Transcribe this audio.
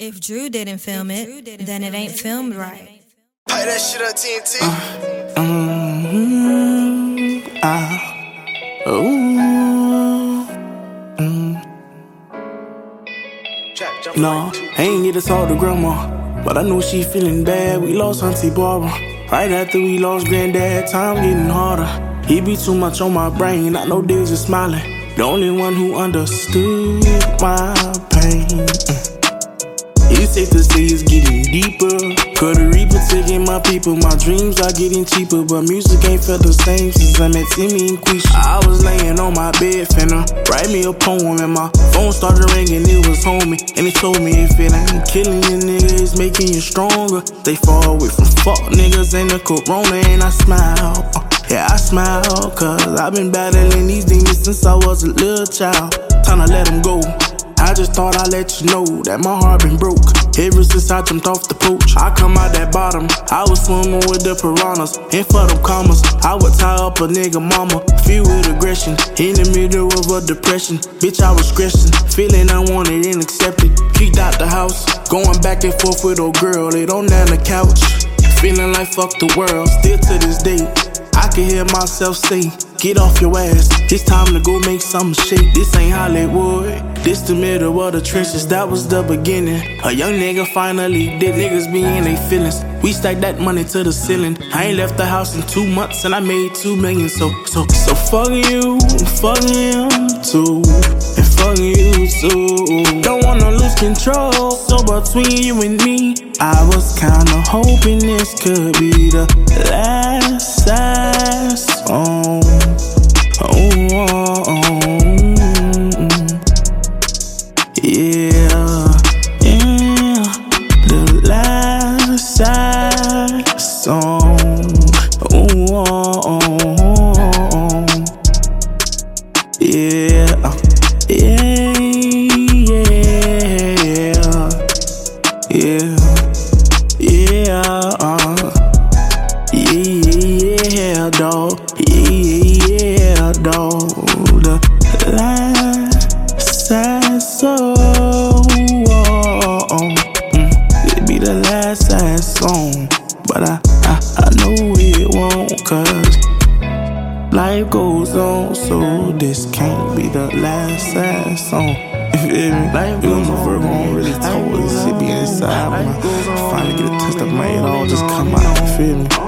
If Drew didn't film it, then it ain't filmed right. Pipe that shit up, TNT. Ooh. Mm. No. I ain't get this all to grandma. But I know she feeling bad. We lost Auntie Barbara. Right after we lost granddad, time getting harder. He be too much on my brain. I know days are smiling. The only one who understood my pain. Mm. It's safe to say it's getting deeper. The reaper taking my people. My dreams are getting cheaper. But music ain't felt the same since I met Timmy and Quisha. I was laying on my bed, finna write me a poem. And my phone started ringing, it was homie. And it told me if it ain't killing you, nigga, it's making you stronger. They far away from fuck niggas and the corona. And I smile. Uh, yeah, I smile. Cause I've been battling these demons since I was a little child. Time to let them go. I just thought I'd let you know that my heart been broke. Ever since I jumped off the porch, I come out that bottom. I was swimming with the piranhas, and for them commas, I would tie up a nigga mama. Filled with aggression, in the middle of a depression. Bitch, I was stressing, feeling unwanted and accepted. Kicked out the house, going back and forth with old girl, laid on down the couch. Feeling like fuck the world, still to this day. I can hear myself say, Get off your ass, it's time to go make some shake. This ain't Hollywood, this the middle of the trenches, that was the beginning. A young nigga finally did niggas be in they feelings. We stacked that money to the ceiling. I ain't left the house in two months and I made two million. So, so, so fuck you, fuck him too, and fuck you too. Don't wanna lose control, so between you and me, I was kinda hoping this could be the last sad song. Yeah, yeah, the last sad song. Oh, oh, oh, yeah, yeah, yeah, yeah, yeah. Yeah, life goes on. So this can't be the last sad song. Feel me? Life goes on. Virgo on really told this shit be inside. When I finally get a test of my it all just come out. You feel me?